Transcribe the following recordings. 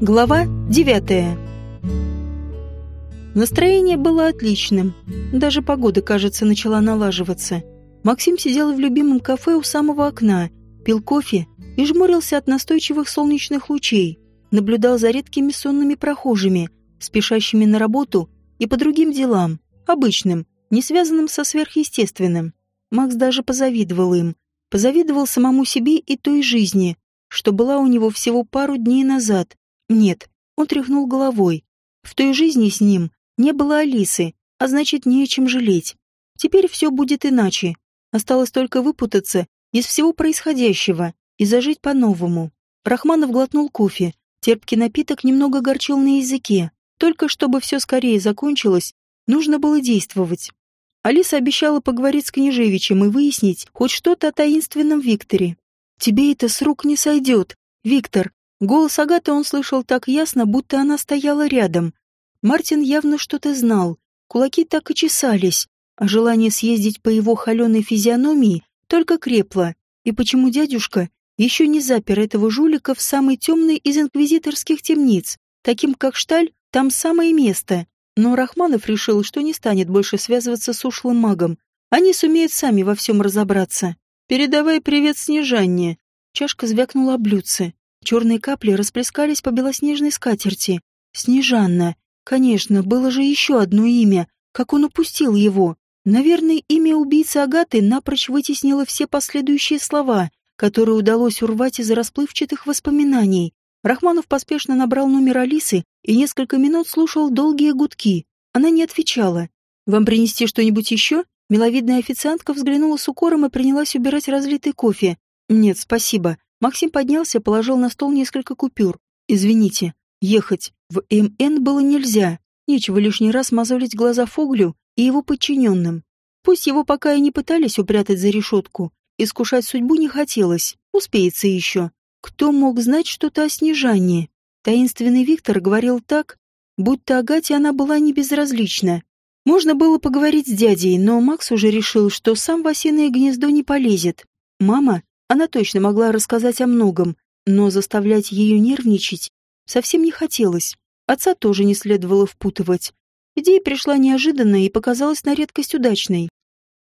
Глава девятая. Настроение было отличным. Даже погода, кажется, начала налаживаться. Максим сидел в любимом кафе у самого окна, пил кофе и жмурился от настойчивых солнечных лучей, наблюдал за редкими сонными прохожими, спешащими на работу и по другим делам, обычным, не связанным со сверхъестественным. Макс даже позавидовал им, позавидовал самому себе и той жизни, что была у него всего пару дней назад. Нет, он тряхнул головой. В той жизни с ним не было Алисы, а значит, не о чем жалеть. Теперь все будет иначе. Осталось только выпутаться из всего происходящего и зажить по-новому. Рахманов глотнул кофе. Терпкий напиток немного горчил на языке. Только чтобы все скорее закончилось, нужно было действовать. Алиса обещала поговорить с Княжевичем и выяснить хоть что-то о таинственном Викторе. «Тебе это с рук не сойдет, Виктор!» Голос Агаты он слышал так ясно, будто она стояла рядом. Мартин явно что-то знал, кулаки так и чесались, а желание съездить по его холеной физиономии только крепло. И почему дядюшка еще не запер этого жулика в самой темной из инквизиторских темниц, таким как Шталь, там самое место. Но Рахманов решил, что не станет больше связываться с ушлым магом. Они сумеют сами во всем разобраться. «Передавай привет Снежанне!» Чашка звякнула о блюдце. Черные капли расплескались по белоснежной скатерти. Снежанна. Конечно, было же еще одно имя. Как он упустил его? Наверное, имя убийцы Агаты напрочь вытеснило все последующие слова, которые удалось урвать из расплывчатых воспоминаний. Рахманов поспешно набрал номер Алисы и несколько минут слушал долгие гудки. Она не отвечала. «Вам принести что-нибудь еще?» Миловидная официантка взглянула с укором и принялась убирать разлитый кофе. «Нет, спасибо». Максим поднялся, положил на стол несколько купюр. «Извините, ехать в МН было нельзя. Нечего лишний раз мозолить глаза Фоглю и его подчиненным. Пусть его пока и не пытались упрятать за решетку, искушать судьбу не хотелось, успеется еще. Кто мог знать что-то о Снежании? Таинственный Виктор говорил так, будто Агате она была не безразлична. Можно было поговорить с дядей, но Макс уже решил, что сам в осиное гнездо не полезет. Мама, она точно могла рассказать о многом, но заставлять ее нервничать совсем не хотелось. Отца тоже не следовало впутывать. Идея пришла неожиданно и показалась на редкость удачной.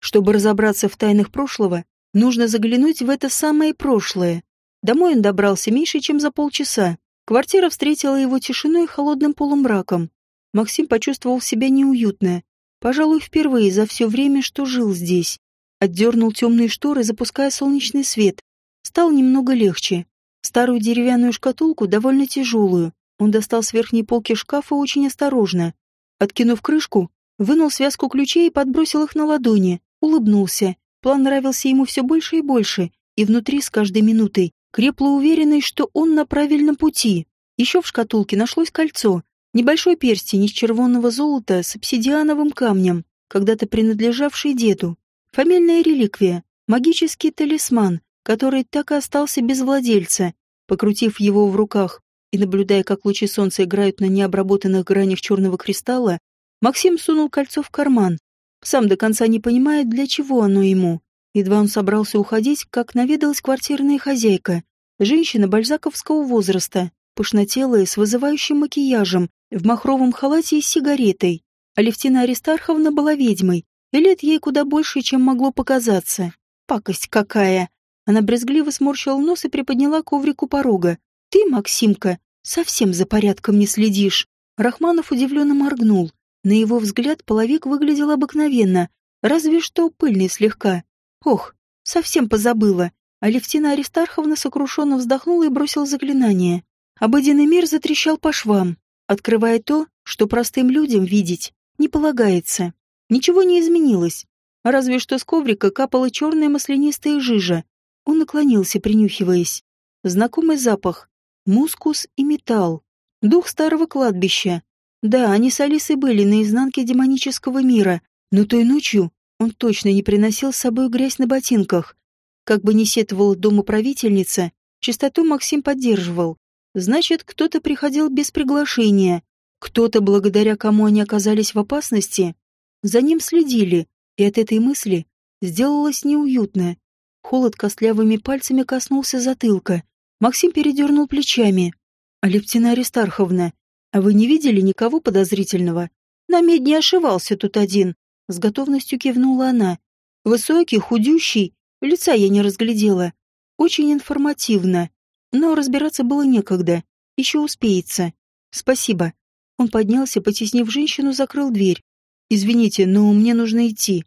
Чтобы разобраться в тайнах прошлого, нужно заглянуть в это самое прошлое. Домой он добрался меньше, чем за полчаса. Квартира встретила его тишиной и холодным полумраком. Максим почувствовал себя неуютно. Пожалуй, впервые за все время, что жил здесь. Отдернул темные шторы, запуская солнечный свет. Стал немного легче. Старую деревянную шкатулку, довольно тяжелую, он достал с верхней полки шкафа очень осторожно. Откинув крышку, вынул связку ключей и подбросил их на ладони. Улыбнулся. План нравился ему все больше и больше, и внутри с каждой минутой крепло уверенность, что он на правильном пути. Еще в шкатулке нашлось кольцо, Небольшой перстень из червонного золота с обсидиановым камнем, когда-то принадлежавший деду. Фамильная реликвия, магический талисман, который так и остался без владельца. Покрутив его в руках и наблюдая, как лучи солнца играют на необработанных гранях черного кристалла, Максим сунул кольцо в карман, сам до конца не понимая, для чего оно ему. Едва он собрался уходить, как наведалась квартирная хозяйка, женщина бальзаковского возраста, пышнотелая, с вызывающим макияжем, в махровом халате и сигаретой. Алевтина Аристарховна была ведьмой, и лет ей куда больше, чем могло показаться. Пакость какая! Она брезгливо сморщила нос и приподняла коврик у порога. «Ты, Максимка, совсем за порядком не следишь!» Рахманов удивленно моргнул. На его взгляд половик выглядел обыкновенно, разве что пыльный слегка. «Ох, совсем позабыла!» Алевтина Аристарховна сокрушенно вздохнула и бросила заклинание. Обыденный мир затрещал по швам открывая то, что простым людям видеть не полагается. Ничего не изменилось, разве что с коврика капала черная маслянистая жижа. Он наклонился, принюхиваясь. Знакомый запах. Мускус и металл. Дух старого кладбища. Да, они с Алисой были на изнанке демонического мира, но той ночью он точно не приносил с собой грязь на ботинках. Как бы ни сетовала домоправительница, чистоту Максим поддерживал. Значит, кто-то приходил без приглашения, кто-то, благодаря кому они оказались в опасности, за ним следили, и от этой мысли сделалось неуютно. Холод костлявыми пальцами коснулся затылка. Максим передернул плечами. «Алептина Аристарховна, а вы не видели никого подозрительного? На медне ошивался тут один», — с готовностью кивнула она. «Высокий, худющий, лица я не разглядела. Очень информативно. Но разбираться было некогда. Еще успеется. Спасибо». Он поднялся, потеснив женщину, закрыл дверь. «Извините, но мне нужно идти».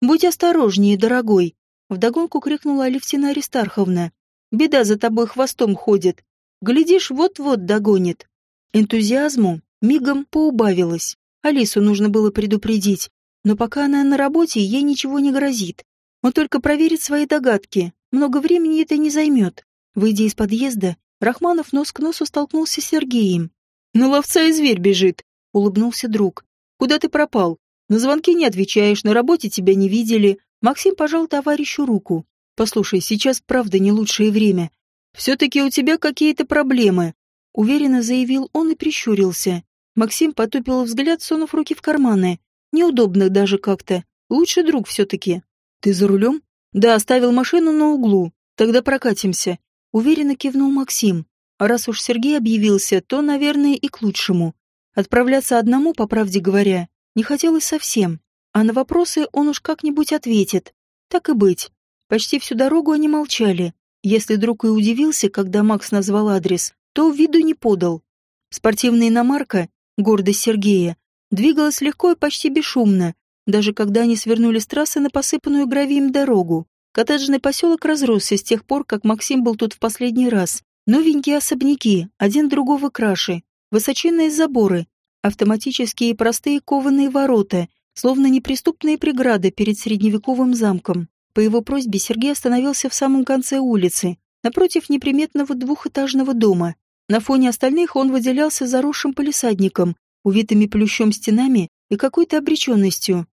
«Будь осторожнее, дорогой!» Вдогонку крикнула Алевтина Аристарховна. «Беда за тобой хвостом ходит. Глядишь, вот-вот догонит». Энтузиазму мигом поубавилось. Алису нужно было предупредить. Но пока она на работе, ей ничего не грозит. Он только проверит свои догадки. Много времени это не займет. Выйдя из подъезда, Рахманов нос к носу столкнулся с Сергеем. «На ловца и зверь бежит», — улыбнулся друг. «Куда ты пропал? На звонки не отвечаешь, на работе тебя не видели. Максим пожал товарищу руку. Послушай, сейчас правда не лучшее время. Все-таки у тебя какие-то проблемы. Уверенно заявил он и прищурился. Максим потупил взгляд, сунув руки в карманы. Неудобно даже как-то. Лучший друг все-таки. Ты за рулем? Да, оставил машину на углу. Тогда прокатимся. Уверенно кивнул Максим. А раз уж Сергей объявился, то, наверное, и к лучшему. Отправляться одному, по правде говоря, не хотелось совсем, а на вопросы он уж как-нибудь ответит. Так и быть. Почти всю дорогу они молчали. Если друг и удивился, когда Макс назвал адрес, то виду не подал. Спортивная иномарка, гордость Сергея, двигалась легко и почти бесшумно, даже когда они свернули с трассы на посыпанную гравием дорогу. Коттеджный поселок разросся с тех пор, как Максим был тут в последний раз. Новенькие особняки, один другого краше, высоченные заборы, автоматические простые кованые ворота, словно неприступные преграды перед средневековым замком. По его просьбе Сергей остановился в самом конце улицы, напротив неприметного двухэтажного дома. На фоне остальных он выделялся заросшим полисадником, увитыми плющом стенами и какой-то обреченностью.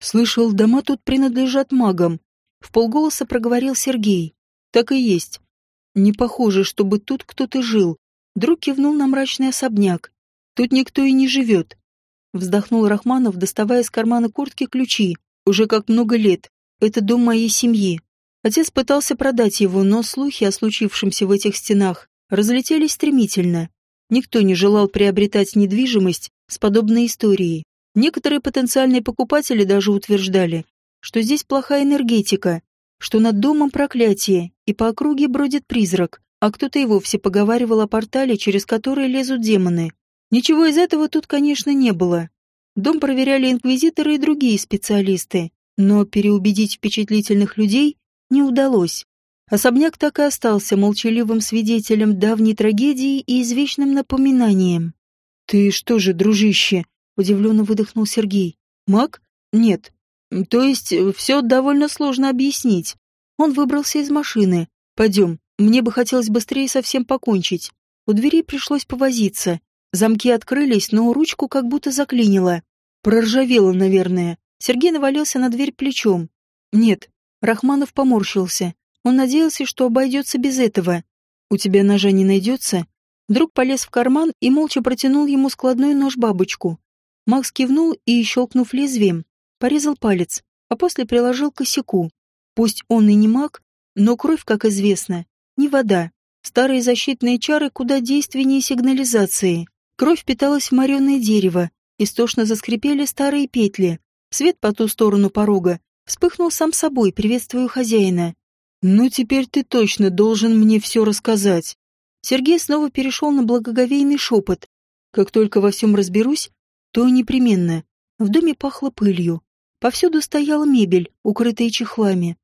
«Слышал, дома тут принадлежат магам», — в полголоса проговорил Сергей. «Так и есть. Не похоже, чтобы тут кто-то жил». Друг кивнул на мрачный особняк, Тут никто и не живет. Вздохнул Рахманов, доставая из кармана куртки ключи. Уже как много лет. Это дом моей семьи. Отец пытался продать его, но слухи о случившемся в этих стенах разлетелись стремительно. Никто не желал приобретать недвижимость с подобной историей. Некоторые потенциальные покупатели даже утверждали, что здесь плохая энергетика, что над домом проклятие, и по округе бродит призрак, а кто-то и вовсе поговаривал о портале, через который лезут демоны. Ничего из этого тут, конечно, не было. Дом проверяли инквизиторы и другие специалисты, но переубедить впечатлительных людей не удалось. Особняк так и остался молчаливым свидетелем давней трагедии и извечным напоминанием. «Ты что же, дружище?» — удивленно выдохнул Сергей. «Маг? Нет. То есть э, все довольно сложно объяснить. Он выбрался из машины. Пойдем, мне бы хотелось быстрее совсем покончить. У двери пришлось повозиться. Замки открылись, но ручку как будто заклинило. Проржавело, наверное. Сергей навалился на дверь плечом. Нет, Рахманов поморщился. Он надеялся, что обойдется без этого. «У тебя ножа не найдется?» Друг полез в карман и молча протянул ему складной нож-бабочку. Макс кивнул и, щелкнув лезвием, порезал палец, а после приложил косяку. Пусть он и не маг, но кровь, как известно, не вода. Старые защитные чары куда действеннее сигнализации. Кровь питалась в мореное дерево, истошно заскрипели старые петли. Свет по ту сторону порога вспыхнул сам собой, приветствуя хозяина. «Ну, теперь ты точно должен мне все рассказать». Сергей снова перешел на благоговейный шепот. «Как только во всем разберусь, то непременно». В доме пахло пылью. Повсюду стояла мебель, укрытая чехлами.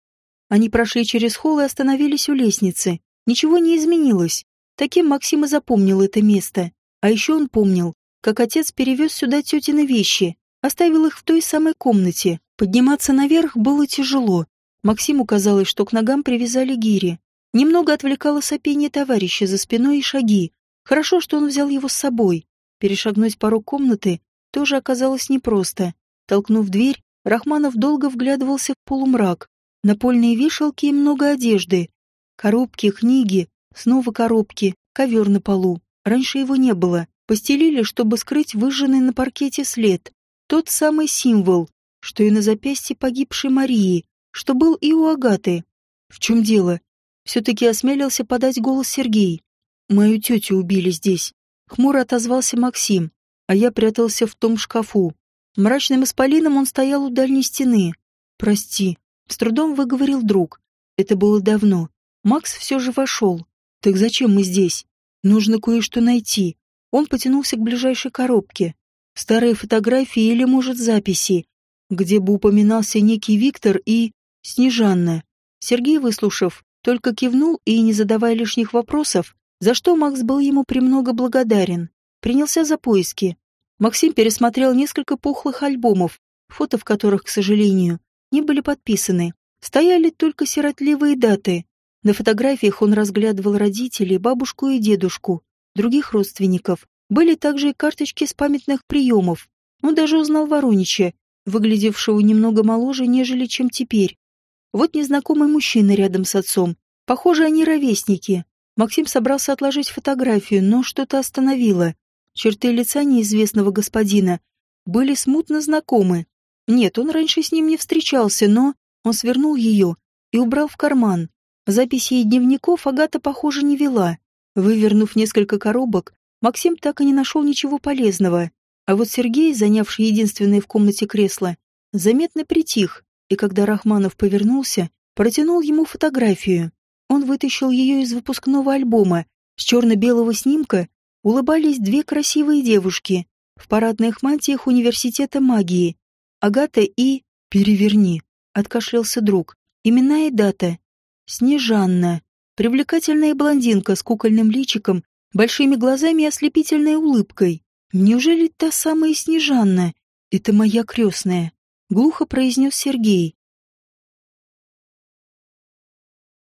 Они прошли через холл и остановились у лестницы. Ничего не изменилось. Таким Максим и запомнил это место. А еще он помнил, как отец перевез сюда тетины вещи, оставил их в той самой комнате. Подниматься наверх было тяжело. Максиму казалось, что к ногам привязали гири. Немного отвлекало сопение товарища за спиной и шаги. Хорошо, что он взял его с собой. Перешагнуть порог комнаты тоже оказалось непросто. Толкнув дверь, Рахманов долго вглядывался в полумрак. Напольные вешалки и много одежды. Коробки, книги, снова коробки, ковер на полу. Раньше его не было. Постелили, чтобы скрыть выжженный на паркете след. Тот самый символ, что и на запястье погибшей Марии, что был и у Агаты. В чем дело? Все-таки осмелился подать голос Сергей. Мою тетю убили здесь. Хмуро отозвался Максим, а я прятался в том шкафу. Мрачным исполином он стоял у дальней стены. «Прости», — с трудом выговорил друг. Это было давно. Макс все же вошел. «Так зачем мы здесь? Нужно кое-что найти». Он потянулся к ближайшей коробке. Старые фотографии или, может, записи, где бы упоминался некий Виктор и... Снежанна. Сергей, выслушав, только кивнул и, не задавая лишних вопросов, за что Макс был ему премного благодарен, принялся за поиски. Максим пересмотрел несколько пухлых альбомов, фото в которых, к сожалению, не были подписаны. Стояли только сиротливые даты. На фотографиях он разглядывал родителей, бабушку и дедушку, других родственников. Были также и карточки с памятных приемов. Он даже узнал Воронича, выглядевшего немного моложе, нежели чем теперь. Вот незнакомый мужчина рядом с отцом. Похоже, они ровесники. Максим собрался отложить фотографию, но что-то остановило. Черты лица неизвестного господина были смутно знакомы. Нет, он раньше с ним не встречался, но он свернул ее и убрал в карман. Записей дневников Агата, похоже, не вела. Вывернув несколько коробок, Максим так и не нашел ничего полезного. А вот Сергей, занявший единственное в комнате кресло, заметно притих, и когда Рахманов повернулся, протянул ему фотографию. Он вытащил ее из выпускного альбома. С черно-белого снимка улыбались две красивые девушки в парадных мантиях университета магии. Агата и... «Переверни», — откашлялся друг. Имена и дата. Снежанна. Привлекательная блондинка с кукольным личиком, большими глазами и ослепительной улыбкой. Неужели та самая Снежанна? Это моя крестная. Глухо произнес Сергей.